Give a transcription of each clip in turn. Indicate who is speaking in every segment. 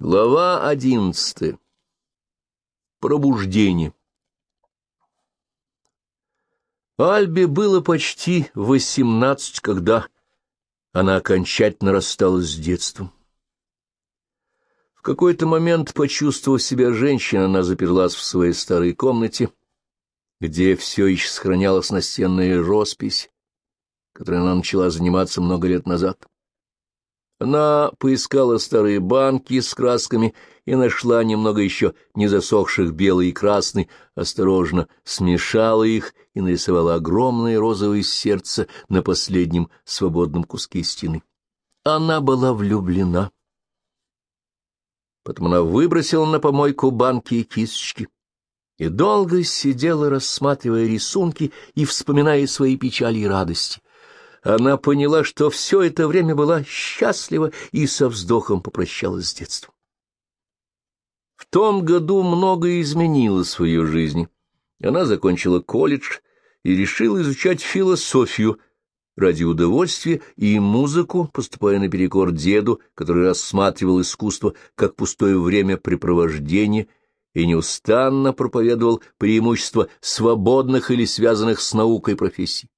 Speaker 1: Глава одиннадцатая. Пробуждение. Альбе было почти восемнадцать, когда она окончательно рассталась с детством. В какой-то момент, почувствовав себя женщиной, она заперлась в своей старой комнате, где все еще сохранялась настенная роспись, которой она начала заниматься много лет назад. Она поискала старые банки с красками и нашла немного еще не засохших белый и красный, осторожно смешала их и нарисовала огромное розовое сердце на последнем свободном куске стены. Она была влюблена. Потом она выбросила на помойку банки и кисточки и долго сидела, рассматривая рисунки и вспоминая свои печали и радости она поняла, что все это время была счастлива и со вздохом попрощалась с детством. В том году многое изменилось в ее жизни. Она закончила колледж и решила изучать философию ради удовольствия и музыку, поступая наперекор деду, который рассматривал искусство как пустое времяпрепровождение и неустанно проповедовал преимущества свободных или связанных с наукой профессий.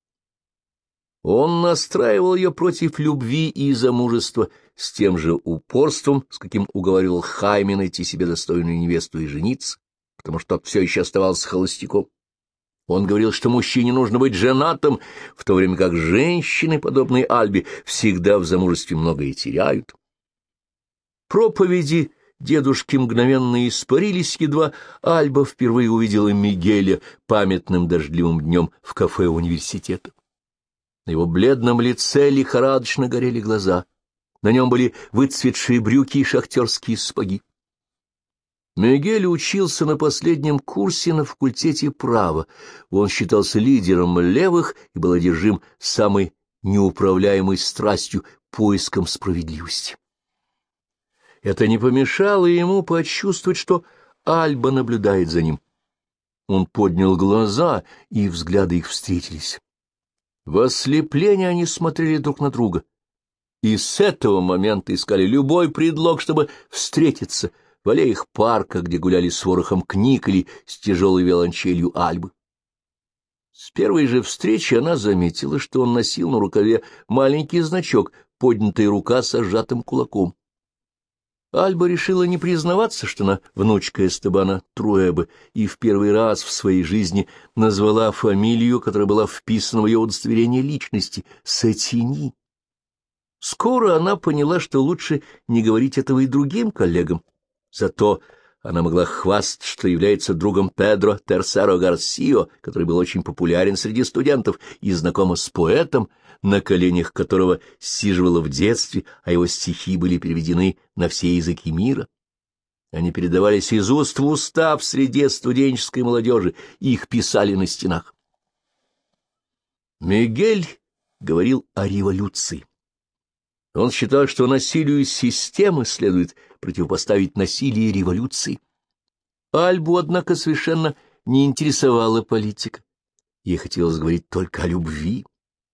Speaker 1: Он настраивал ее против любви и замужества с тем же упорством, с каким уговаривал Хайме найти себе достойную невесту и жениться, потому что тот все еще оставался холостяком. Он говорил, что мужчине нужно быть женатым, в то время как женщины, подобные Альбе, всегда в замужестве многое теряют. Проповеди дедушки мгновенно испарились, едва Альба впервые увидела Мигеля памятным дождливым днем в кафе университета. На его бледном лице лихорадочно горели глаза. На нем были выцветшие брюки и шахтерские сапоги. Мигель учился на последнем курсе на факультете права. Он считался лидером левых и был одержим самой неуправляемой страстью поиском справедливости. Это не помешало ему почувствовать, что Альба наблюдает за ним. Он поднял глаза, и взгляды их встретились. В ослеплении они смотрели друг на друга, и с этого момента искали любой предлог, чтобы встретиться в аллеях парка, где гуляли с ворохом книг или с тяжелой виолончелью Альбы. С первой же встречи она заметила, что он носил на рукаве маленький значок, поднятая рука с сжатым кулаком. Альба решила не признаваться, что она внучка Эстебана Труэбы, и в первый раз в своей жизни назвала фамилию, которая была вписана в ее удостоверение личности — Сатини. Скоро она поняла, что лучше не говорить этого и другим коллегам. Зато она могла хвастать, что является другом Педро Терсеро Гарсио, который был очень популярен среди студентов и знакома с поэтом, на коленях которого сиживала в детстве, а его стихи были переведены на все языки мира. Они передавались из уст в уста в среде студенческой молодежи, их писали на стенах. Мигель говорил о революции. Он считал, что насилию системы следует противопоставить насилие революции. Альбу, однако, совершенно не интересовала политика. Ей хотелось говорить только о любви.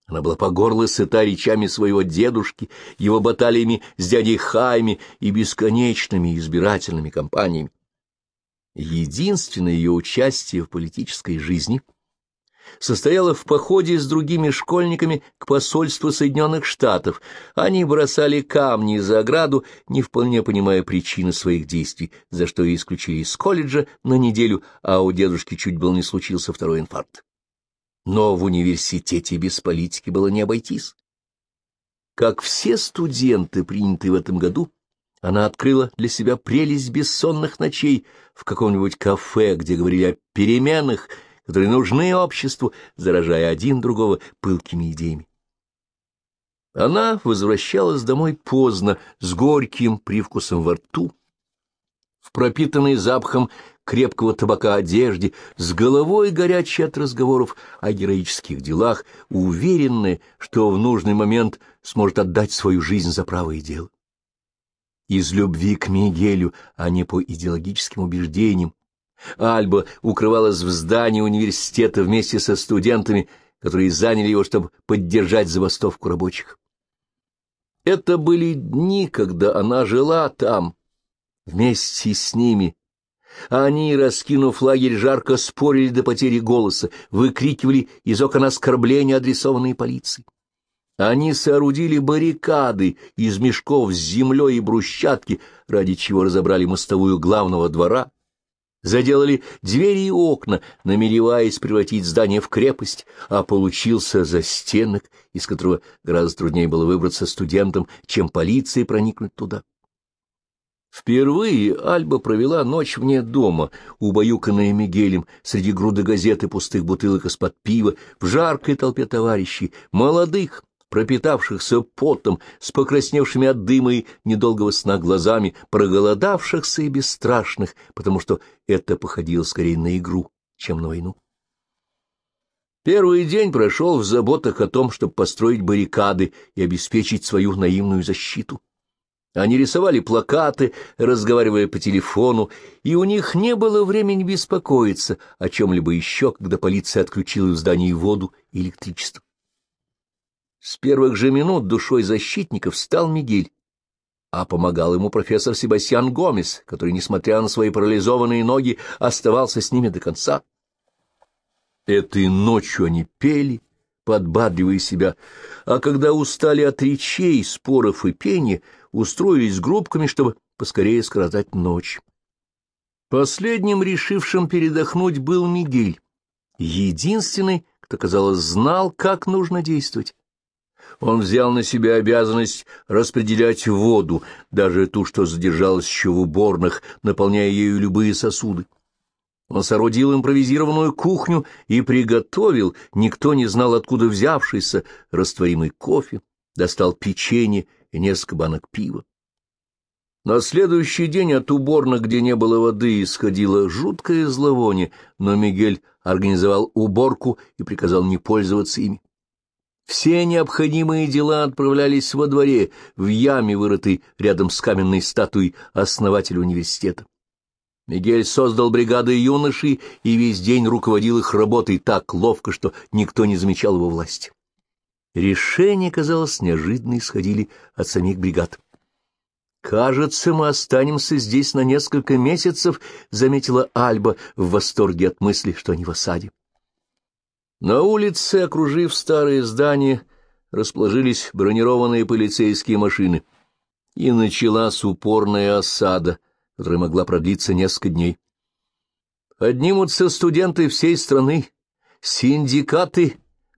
Speaker 1: Она была по горло сыта речами своего дедушки, его баталиями с дядей Хайми и бесконечными избирательными кампаниями. Единственное ее участие в политической жизни состояло в походе с другими школьниками к посольству Соединенных Штатов. Они бросали камни за ограду, не вполне понимая причины своих действий, за что и исключили из колледжа на неделю, а у дедушки чуть был не случился второй инфаркт. Но в университете без политики было не обойтись. Как все студенты, принятые в этом году, она открыла для себя прелесть бессонных ночей в каком-нибудь кафе, где говорили о переменах, которые нужны обществу, заражая один другого пылкими идеями. Она возвращалась домой поздно, с горьким привкусом во рту, в пропитанной запахом крепкого табака одежде, с головой горячей от разговоров о героических делах, уверенная, что в нужный момент сможет отдать свою жизнь за правое дело. Из любви к Мигелю, а не по идеологическим убеждениям, Альба укрывалась в здании университета вместе со студентами, которые заняли его, чтобы поддержать забастовку рабочих. Это были дни, когда она жила там, Вместе с ними они, раскинув лагерь, жарко спорили до потери голоса, выкрикивали из окон оскорбления, адресованные полиции. Они соорудили баррикады из мешков с землей и брусчатки, ради чего разобрали мостовую главного двора, заделали двери и окна, намереваясь превратить здание в крепость, а получился застенок, из которого гораздо труднее было выбраться студентам, чем полиции проникнуть туда. Впервые Альба провела ночь вне дома, убаюканная Мигелем, среди груды газет и пустых бутылок из-под пива, в жаркой толпе товарищей, молодых, пропитавшихся потом, с покрасневшими от дыма и недолгого сна глазами, проголодавшихся и бесстрашных, потому что это походило скорее на игру, чем на войну. Первый день прошел в заботах о том, чтобы построить баррикады и обеспечить свою наивную защиту. Они рисовали плакаты, разговаривая по телефону, и у них не было времени беспокоиться о чем-либо еще, когда полиция отключила в здании воду и электричество. С первых же минут душой защитников стал Мигель, а помогал ему профессор Себастьян Гомес, который, несмотря на свои парализованные ноги, оставался с ними до конца. Этой ночью они пели, подбадривая себя, а когда устали от речей, споров и пения, устроились группками, чтобы поскорее скоротать ночь. Последним решившим передохнуть был Мигель, единственный, кто, казалось, знал, как нужно действовать. Он взял на себя обязанность распределять воду, даже ту, что задержалась еще в уборных, наполняя ею любые сосуды. Он соорудил импровизированную кухню и приготовил, никто не знал, откуда взявшийся, растворимый кофе, достал печенье и несколько банок пива. На следующий день от уборных, где не было воды, исходило жуткое зловоние, но Мигель организовал уборку и приказал не пользоваться ими. Все необходимые дела отправлялись во дворе, в яме, вырытой рядом с каменной статуей основателя университета. Мигель создал бригады юношей и весь день руководил их работой так ловко, что никто не замечал его власти. Решения, казалось, неожиданно исходили от самих бригад. «Кажется, мы останемся здесь на несколько месяцев», — заметила Альба в восторге от мысли, что они в осаде. На улице, окружив старые здания, расположились бронированные полицейские машины, и началась упорная осада, которая могла продлиться несколько дней. Поднимутся студенты всей страны, синдикаты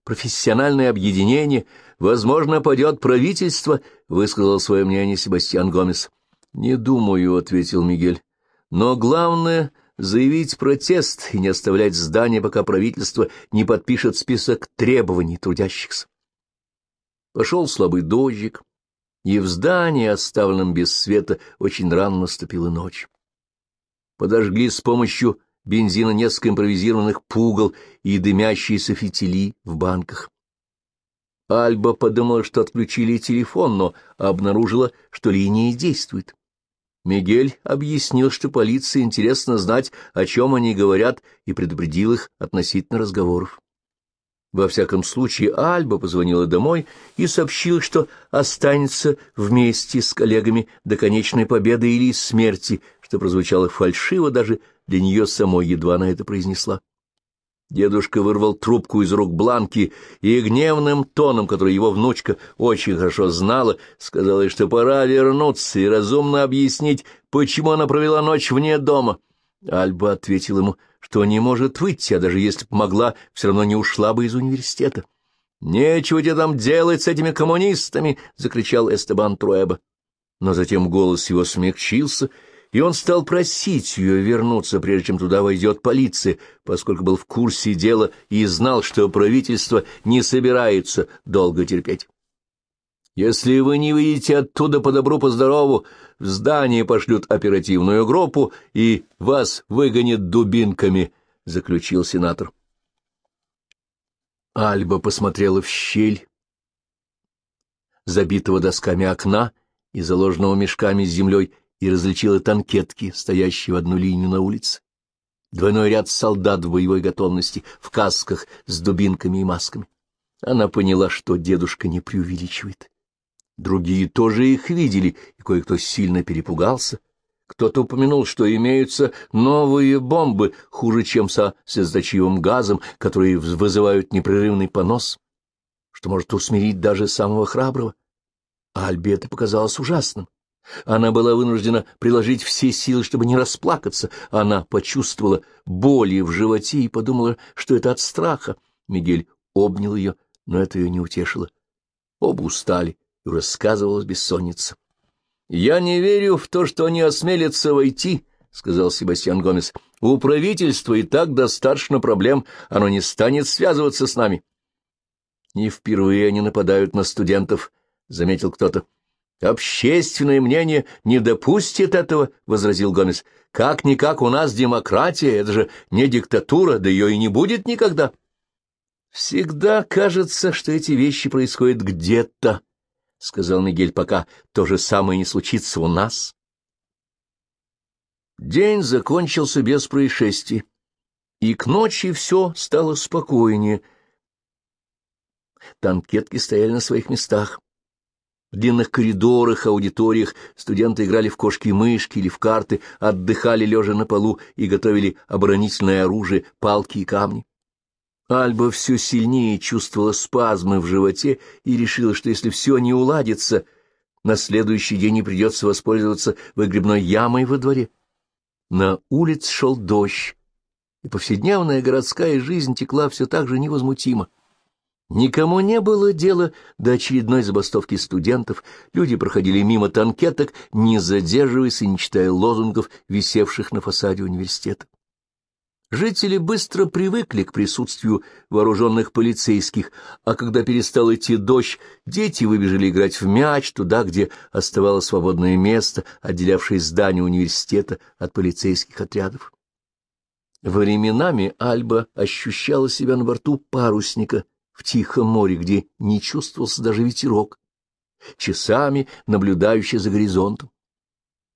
Speaker 1: профессиональное объединение, возможно, падет правительство, — высказал свое мнение Себастьян Гомес. — Не думаю, — ответил Мигель. — Но главное — заявить протест и не оставлять здание, пока правительство не подпишет список требований трудящихся. Пошел слабый дождик, и в здании, оставленном без света, очень рано наступила ночь. Подожгли с помощью бензина несколько импровизированных пугал и дымящиеся фитили в банках. Альба подумала, что отключили телефон, но обнаружила, что линия действует. Мигель объяснил, что полиции интересно знать, о чем они говорят, и предупредил их относительно разговоров. Во всяком случае, Альба позвонила домой и сообщила, что останется вместе с коллегами до конечной победы или смерти, что прозвучало фальшиво даже для нее самой едва она это произнесла. Дедушка вырвал трубку из рук Бланки и гневным тоном, который его внучка очень хорошо знала, сказала, что пора вернуться и разумно объяснить, почему она провела ночь вне дома. Альба ответил ему, что не может выйти, а даже если бы могла, все равно не ушла бы из университета. «Нечего тебе там делать с этими коммунистами!» — закричал Эстебан Труэба. Но затем голос его смягчился — и он стал просить ее вернуться, прежде чем туда войдет полиция, поскольку был в курсе дела и знал, что правительство не собирается долго терпеть. Если вы не выйдете оттуда по добру, по здорову, в здание пошлют оперативную группу и вас выгонят дубинками, — заключил сенатор. Альба посмотрела в щель забитого досками окна и заложенного мешками с землей, и различила танкетки, стоящие в одну линию на улице. Двойной ряд солдат в боевой готовности, в касках с дубинками и масками. Она поняла, что дедушка не преувеличивает. Другие тоже их видели, и кое-кто сильно перепугался. Кто-то упомянул, что имеются новые бомбы, хуже, чем со слезоточивым газом, которые вызывают непрерывный понос, что может усмирить даже самого храброго. А Альбе это показалось ужасным. Она была вынуждена приложить все силы, чтобы не расплакаться. Она почувствовала боли в животе и подумала, что это от страха. Мигель обнял ее, но это ее не утешило. Оба устали, и рассказывалась бессонница. — Я не верю в то, что они осмелятся войти, — сказал Себастьян Гомес. — У правительства и так достаточно проблем, оно не станет связываться с нами. — Не впервые они нападают на студентов, — заметил кто-то. — Общественное мнение не допустит этого, — возразил Гомес. — Как-никак у нас демократия, это же не диктатура, да ее и не будет никогда. — Всегда кажется, что эти вещи происходят где-то, — сказал Мигель, — пока то же самое не случится у нас. День закончился без происшествий, и к ночи все стало спокойнее. Танкетки стояли на своих местах. В длинных коридорах, аудиториях студенты играли в кошки-мышки или в карты, отдыхали лежа на полу и готовили оборонительное оружие, палки и камни. Альба все сильнее чувствовала спазмы в животе и решила, что если все не уладится, на следующий день не придется воспользоваться выгребной ямой во дворе. На улице шел дождь, и повседневная городская жизнь текла все так же невозмутимо. Никому не было дела до очередной забастовки студентов, люди проходили мимо танкеток, не задерживаясь и не читая лозунгов, висевших на фасаде университета. Жители быстро привыкли к присутствию вооруженных полицейских, а когда перестал идти дождь, дети выбежали играть в мяч туда, где оставалось свободное место, отделявшее здание университета от полицейских отрядов. Временами Альба ощущала себя на борту парусника в Тихом море, где не чувствовался даже ветерок, часами наблюдающий за горизонтом.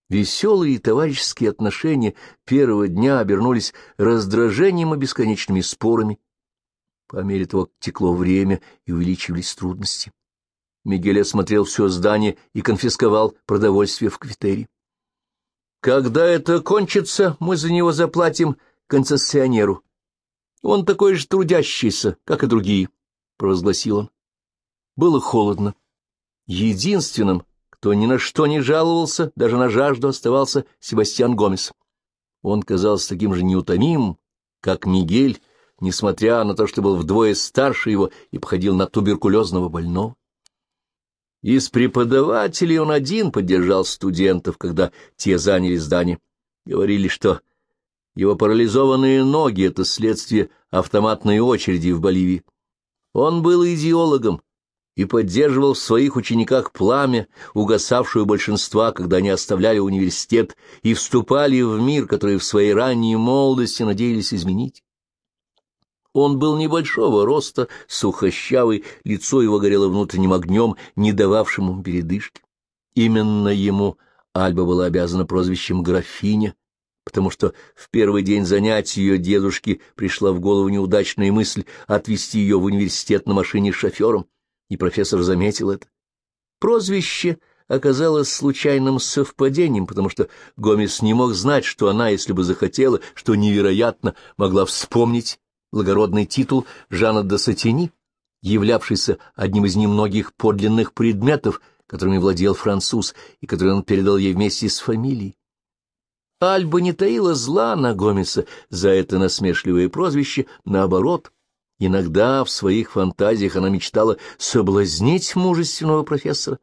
Speaker 1: Веселые товарищеские отношения первого дня обернулись раздражением и бесконечными спорами. По мере того, как текло время и увеличивались трудности. Мигель осмотрел все здание и конфисковал продовольствие в кафетерии. «Когда это кончится, мы за него заплатим концессионеру. Он такой же трудящийся, как и другие», — провозгласил он. Было холодно. Единственным кто ни на что не жаловался, даже на жажду оставался Себастьян Гомес. Он казался таким же неутомимым, как Мигель, несмотря на то, что был вдвое старше его и походил на туберкулезного больного. Из преподавателей он один поддержал студентов, когда те заняли здание. Говорили, что его парализованные ноги — это следствие автоматной очереди в Боливии. Он был идеологом, и поддерживал в своих учениках пламя, угасавшее большинства, когда они оставляли университет и вступали в мир, который в своей ранней молодости надеялись изменить. Он был небольшого роста, сухощавый, лицо его горело внутренним огнем, не дававшим ему передышки. Именно ему Альба была обязана прозвищем «графиня», потому что в первый день занятий ее дедушки пришла в голову неудачная мысль отвезти ее в университет на машине с шофером и профессор заметил это. Прозвище оказалось случайным совпадением, потому что Гомес не мог знать, что она, если бы захотела, что невероятно, могла вспомнить благородный титул Жана де Сатини, являвшийся одним из немногих подлинных предметов, которыми владел француз и который он передал ей вместе с фамилией. Альба не таила зла на Гомеса за это насмешливое прозвище, наоборот — Иногда в своих фантазиях она мечтала соблазнить мужественного профессора.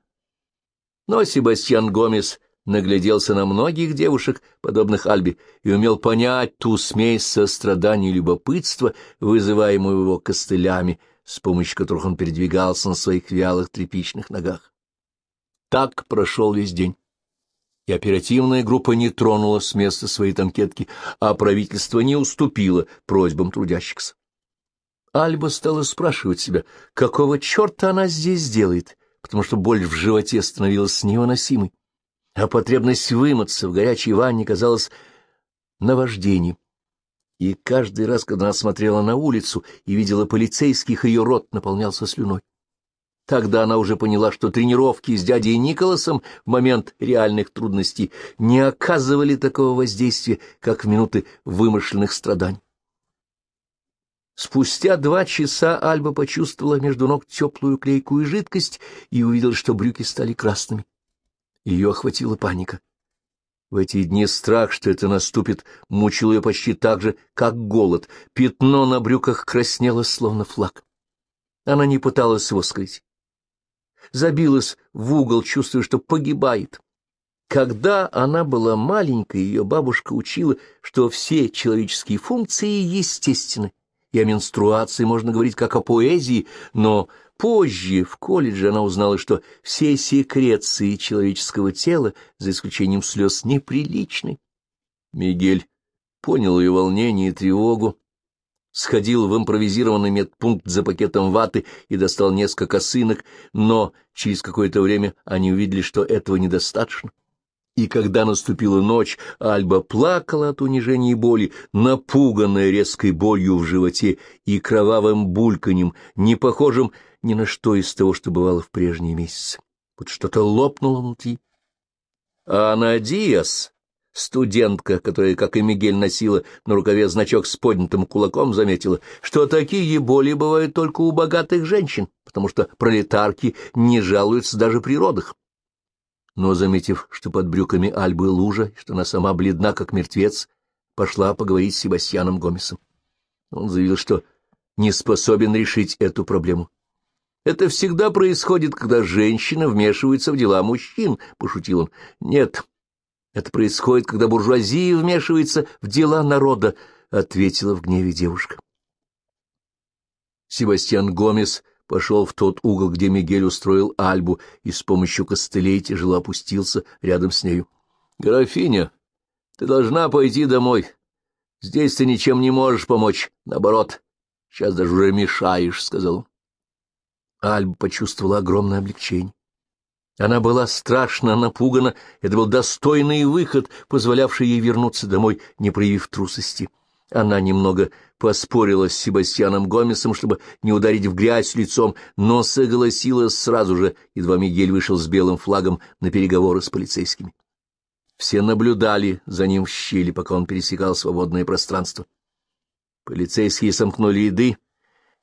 Speaker 1: Но Себастьян Гомес нагляделся на многих девушек, подобных Альбе, и умел понять ту смесь сострадания и любопытства, вызываемую его костылями, с помощью которых он передвигался на своих вялых тряпичных ногах. Так прошел весь день. И оперативная группа не тронула с места своей танкетки, а правительство не уступило просьбам трудящихся. Альба стала спрашивать себя, какого черта она здесь делает, потому что боль в животе становилась невыносимой, а потребность вымыться в горячей ванне казалась наваждением. И каждый раз, когда она смотрела на улицу и видела полицейских, ее рот наполнялся слюной. Тогда она уже поняла, что тренировки с дядей Николасом в момент реальных трудностей не оказывали такого воздействия, как в минуты вымышленных страданий. Спустя два часа Альба почувствовала между ног теплую клейкую жидкость и увидела, что брюки стали красными. Ее охватила паника. В эти дни страх, что это наступит, мучил ее почти так же, как голод. Пятно на брюках краснело, словно флаг. Она не пыталась его скрыть забилась в угол, чувствуя, что погибает. Когда она была маленькой, ее бабушка учила, что все человеческие функции естественны, и о менструации можно говорить как о поэзии, но позже в колледже она узнала, что все секреции человеческого тела, за исключением слез, неприличны. Мигель понял ее волнение и тревогу, сходил в импровизированный медпункт за пакетом ваты и достал несколько косынок, но через какое-то время они увидели, что этого недостаточно. И когда наступила ночь, Альба плакала от унижения и боли, напуганная резкой болью в животе и кровавым бульканьем, не похожим ни на что из того, что бывало в прежние месяцы. Вот что-то лопнуло внутри. А Диас Студентка, которая, как и Мигель, носила на рукаве значок с поднятым кулаком, заметила, что такие боли бывают только у богатых женщин, потому что пролетарки не жалуются даже при родах. Но, заметив, что под брюками Альбы лужа, что она сама бледна, как мертвец, пошла поговорить с Себастьяном Гомесом. Он заявил, что не способен решить эту проблему. «Это всегда происходит, когда женщина вмешивается в дела мужчин», — пошутил он. «Нет, это происходит, когда буржуазия вмешивается в дела народа, — ответила в гневе девушка. Себастьян Гомес пошел в тот угол, где Мигель устроил Альбу, и с помощью костылей тяжело опустился рядом с нею. — Графиня, ты должна пойти домой. Здесь ты ничем не можешь помочь. Наоборот, сейчас даже уже мешаешь, — сказал он. Альба почувствовала огромное облегчение. Она была страшно напугана, это был достойный выход, позволявший ей вернуться домой, не проявив трусости. Она немного поспорила с Себастьяном Гомесом, чтобы не ударить в грязь лицом, но согласилась сразу же, едва Мигель вышел с белым флагом на переговоры с полицейскими. Все наблюдали за ним в щели, пока он пересекал свободное пространство. Полицейские сомкнули еды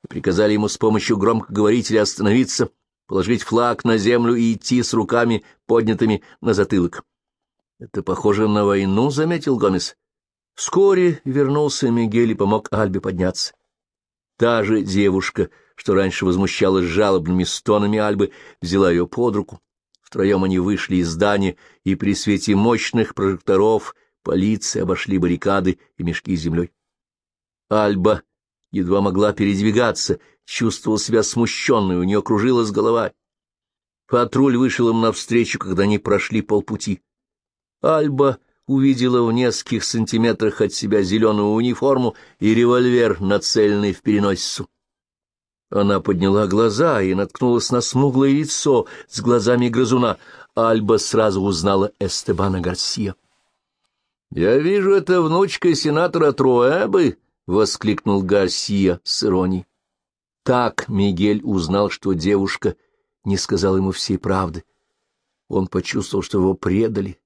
Speaker 1: и приказали ему с помощью громкоговорителя остановиться — положить флаг на землю и идти с руками, поднятыми на затылок. — Это похоже на войну, — заметил Гомес. Вскоре вернулся Мигель и помог Альбе подняться. Та же девушка, что раньше возмущалась жалобными стонами Альбы, взяла ее под руку. Втроем они вышли из здания, и при свете мощных прожекторов полиции обошли баррикады и мешки с землей. Альба едва могла передвигаться, чувствовала себя смущенной, у нее кружилась голова. Патруль вышел им навстречу, когда они прошли полпути. Альба увидела в нескольких сантиметрах от себя зеленую униформу и револьвер, нацеленный в переносицу. Она подняла глаза и наткнулась на смуглое лицо с глазами грызуна. Альба сразу узнала Эстебана Гарсия. — Я вижу, это внучка сенатора Труэбы, — воскликнул Гарсия с иронией. Так Мигель узнал, что девушка не сказала ему всей правды. Он почувствовал, что его предали.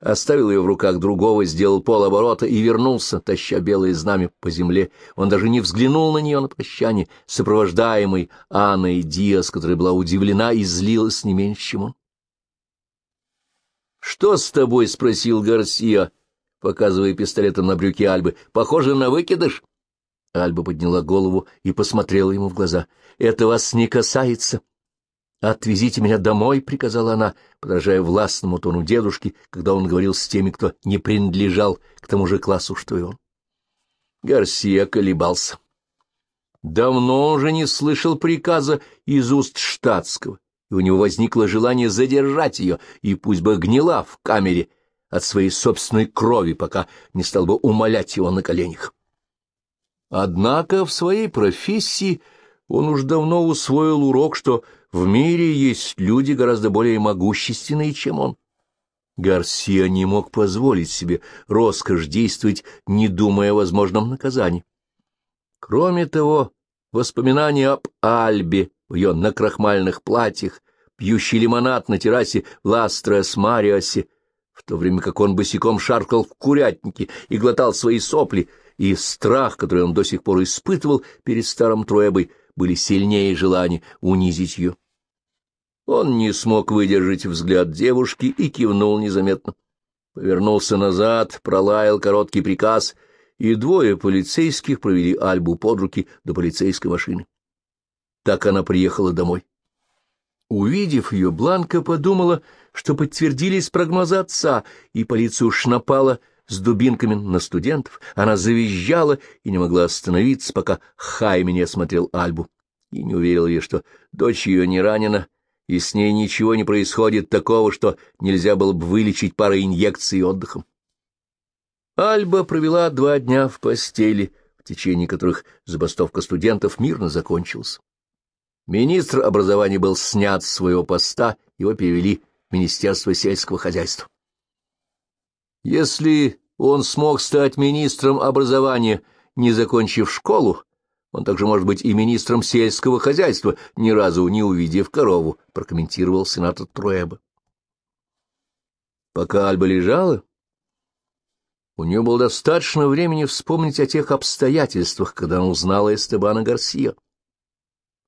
Speaker 1: Оставил ее в руках другого, сделал полоборота и вернулся, таща белое знамя по земле. Он даже не взглянул на нее на прощание, сопровождаемый Анной Диас, которая была удивлена и злилась не меньше, чем он. — Что с тобой? — спросил Гарсия, показывая пистолетом на брюки Альбы. — Похоже на выкидыш. Альба подняла голову и посмотрела ему в глаза. — Это вас не касается. — Отвезите меня домой, — приказала она, подражая властному тону дедушки, когда он говорил с теми, кто не принадлежал к тому же классу, что и он. Гарсия колебался. Давно уже не слышал приказа из уст штатского, и у него возникло желание задержать ее, и пусть бы гнила в камере от своей собственной крови, пока не стал бы умолять его на коленях. Однако в своей профессии он уж давно усвоил урок, что в мире есть люди гораздо более могущественные, чем он. Гарсия не мог позволить себе роскошь действовать, не думая о возможном наказании. Кроме того, воспоминания об Альбе в ее накрахмальных платьях, пьющий лимонад на террасе Ластрес Мариосе, в то время как он босиком шаркал в курятнике и глотал свои сопли, и страх, который он до сих пор испытывал перед старым Троебой, были сильнее желания унизить ее. Он не смог выдержать взгляд девушки и кивнул незаметно. Повернулся назад, пролаял короткий приказ, и двое полицейских провели Альбу под руки до полицейской машины. Так она приехала домой. Увидев ее, Бланка подумала, что подтвердились прогнозы отца, и полиция уж напала с дубинками на студентов. Она завизжала и не могла остановиться, пока Хайми не осмотрел Альбу. И не уверил ей, что дочь ее не ранена, и с ней ничего не происходит такого, что нельзя было бы вылечить парой инъекций отдыхом. Альба провела два дня в постели, в течение которых забастовка студентов мирно закончилась. Министр образования был снят с своего поста, его перевели в Министерство сельского хозяйства. Если он смог стать министром образования, не закончив школу, он также может быть и министром сельского хозяйства, ни разу не увидев корову, прокомментировал сенатор Труэба. Пока Альба лежала, у нее было достаточно времени вспомнить о тех обстоятельствах, когда она узнала Эстебана Гарсия.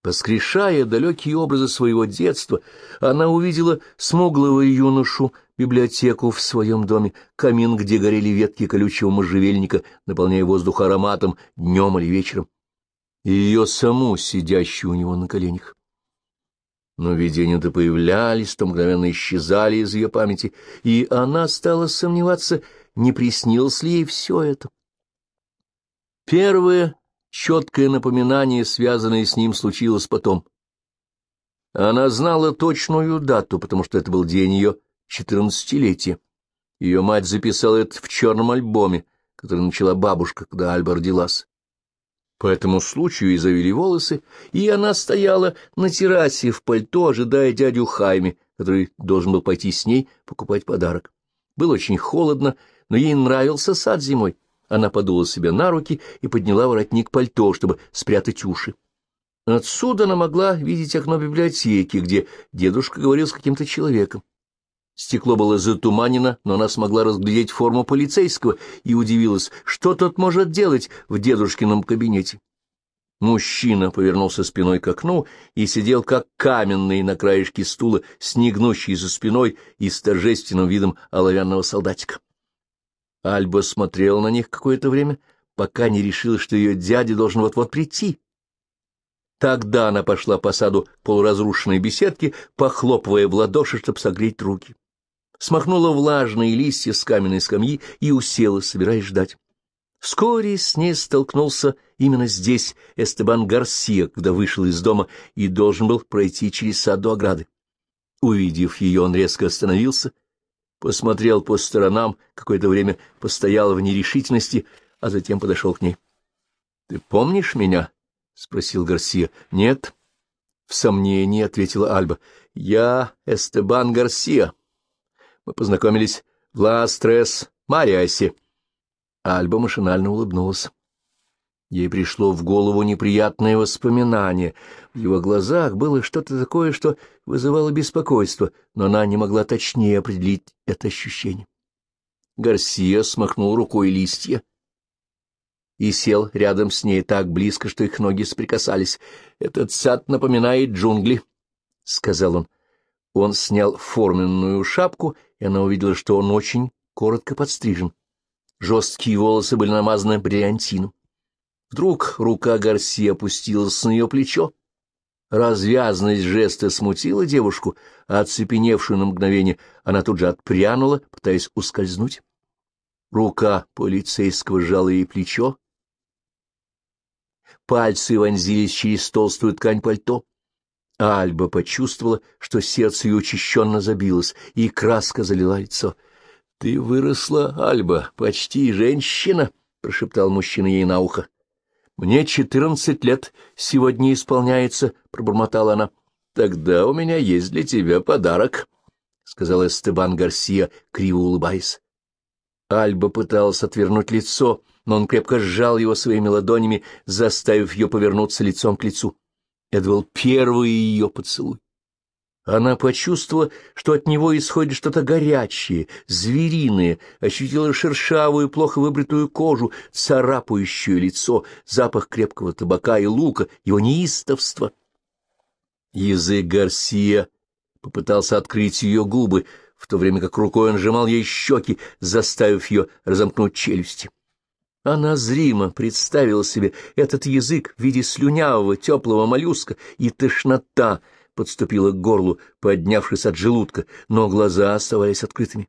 Speaker 1: Воскрешая далекие образы своего детства, она увидела смуглого юношу, библиотеку в своем доме, камин, где горели ветки колючего можжевельника, наполняя воздух ароматом днем или вечером, и ее саму, сидящую у него на коленях. Но видения-то появлялись, то мгновенно исчезали из ее памяти, и она стала сомневаться, не приснилось ли ей все это. Первое Четкое напоминание, связанное с ним, случилось потом. Она знала точную дату, потому что это был день ее четырнадцатилетия. Ее мать записала это в черном альбоме, который начала бабушка, когда Альба родилась. По этому случаю ей завели волосы, и она стояла на террасе в пальто, ожидая дядю Хайми, который должен был пойти с ней покупать подарок. Было очень холодно, но ей нравился сад зимой. Она подула себе на руки и подняла воротник пальто, чтобы спрятать уши. Отсюда она могла видеть окно библиотеки, где дедушка говорил с каким-то человеком. Стекло было затуманено, но она смогла разглядеть форму полицейского и удивилась, что тот может делать в дедушкином кабинете. Мужчина повернулся спиной к окну и сидел как каменный на краешке стула, с негнущей за спиной и с торжественным видом оловянного солдатика. Альба смотрел на них какое-то время, пока не решила, что ее дядя должен вот-вот прийти. Тогда она пошла по саду полуразрушенной беседки, похлопывая в ладоши, чтобы согреть руки. Смахнула влажные листья с каменной скамьи и усела, собираясь ждать. Вскоре с ней столкнулся именно здесь Эстебан Гарсия, когда вышел из дома и должен был пройти через сад до ограды. Увидев ее, он резко остановился посмотрел по сторонам, какое-то время постоял в нерешительности, а затем подошел к ней. — Ты помнишь меня? — спросил Гарсия. — Нет. — В сомнении ответила Альба. — Я Эстебан Гарсия. Мы познакомились в Ла-Стресс Мариасе. Альба машинально улыбнулась. Ей пришло в голову неприятное воспоминание. В его глазах было что-то такое, что вызывало беспокойство, но она не могла точнее определить это ощущение. Гарсия смахнул рукой листья и сел рядом с ней так близко, что их ноги соприкасались. «Этот сад напоминает джунгли», — сказал он. Он снял форменную шапку, и она увидела, что он очень коротко подстрижен. Жесткие волосы были намазаны бриллиантином. Вдруг рука Гарси опустилась на ее плечо. Развязность жеста смутила девушку, а оцепеневшую на мгновение она тут же отпрянула, пытаясь ускользнуть. Рука полицейского сжала ей плечо. Пальцы вонзились через толстую ткань пальто. Альба почувствовала, что сердце ее учащенно забилось, и краска залила лицо. — Ты выросла, Альба, почти женщина, — прошептал мужчина ей на ухо. Мне четырнадцать лет сегодня исполняется, — пробормотала она. — Тогда у меня есть для тебя подарок, — сказал Эстебан Гарсия, криво улыбаясь. Альба пыталась отвернуть лицо, но он крепко сжал его своими ладонями, заставив ее повернуться лицом к лицу. Это был первый ее поцелуй. Она почувствовала, что от него исходит что-то горячее, звериное, ощутила шершавую, плохо выбритую кожу, царапающее лицо, запах крепкого табака и лука, его неистовство. Язык Гарсия попытался открыть ее губы, в то время как рукой он сжимал ей щеки, заставив ее разомкнуть челюсти. Она зримо представила себе этот язык в виде слюнявого теплого моллюска, и тошнота подступила к горлу, поднявшись от желудка, но глаза оставались открытыми.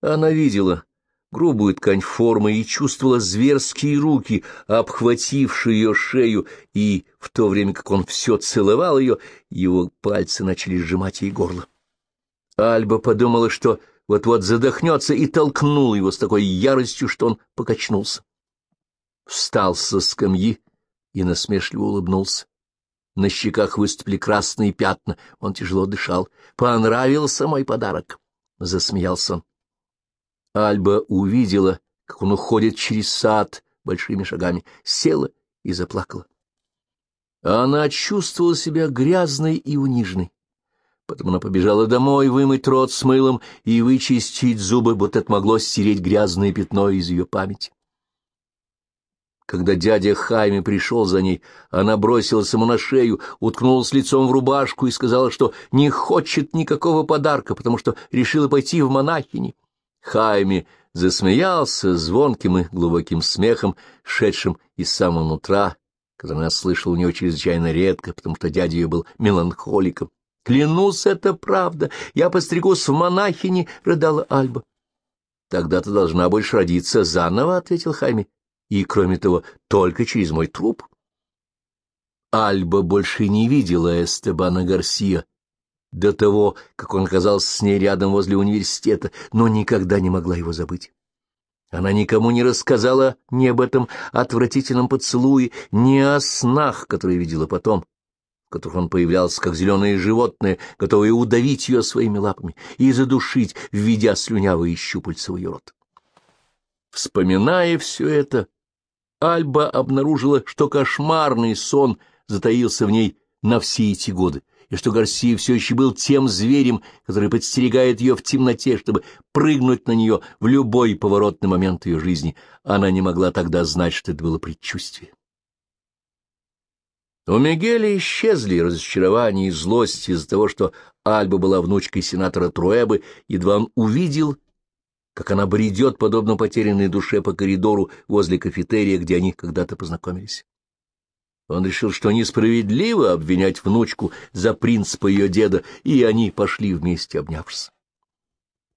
Speaker 1: Она видела грубую ткань формы и чувствовала зверские руки, обхватившие ее шею, и в то время как он все целовал ее, его пальцы начали сжимать ей горло. Альба подумала, что вот-вот задохнется, и толкнула его с такой яростью, что он покачнулся. Встал со скамьи и насмешливо улыбнулся. На щеках выступили красные пятна, он тяжело дышал. «Понравился мой подарок!» — засмеялся он. Альба увидела, как он уходит через сад большими шагами, села и заплакала. Она чувствовала себя грязной и униженной. Потом она побежала домой вымыть рот с мылом и вычистить зубы, будто это могло стереть грязное пятно из ее памяти. Когда дядя Хайми пришел за ней, она бросилась ему на шею, уткнулась лицом в рубашку и сказала, что не хочет никакого подарка, потому что решила пойти в монахини. Хайми засмеялся звонким и глубоким смехом, шедшим из самого утра, который она слышала у него чрезвычайно редко, потому что дядя ее был меланхоликом. Клянусь, это правда. Я постригусь в монахини, — рыдала Альба. — Тогда ты должна больше родиться заново, — ответил Хайми. — И, кроме того, только через мой труп. Альба больше не видела Эстебана Гарсия до того, как он оказался с ней рядом возле университета, но никогда не могла его забыть. Она никому не рассказала ни об этом отвратительном поцелуе, ни о снах, которые видела потом, в которых он появлялся, как зеленое животное, готовое удавить ее своими лапами и задушить, введя слюнявые щупальца в ее рот. Вспоминая все это, Альба обнаружила, что кошмарный сон затаился в ней на все эти годы, и что Гарсия все еще был тем зверем, который подстерегает ее в темноте, чтобы прыгнуть на нее в любой поворотный момент ее жизни. Она не могла тогда знать, что это было предчувствие. У Мигеля исчезли разочарование и злость из-за того, что Альба была внучкой сенатора Труэбы, едва он увидел, как она бредет, подобно потерянной душе, по коридору возле кафетерия, где они когда-то познакомились. Он решил, что несправедливо обвинять внучку за принципы ее деда, и они пошли вместе, обнявшись.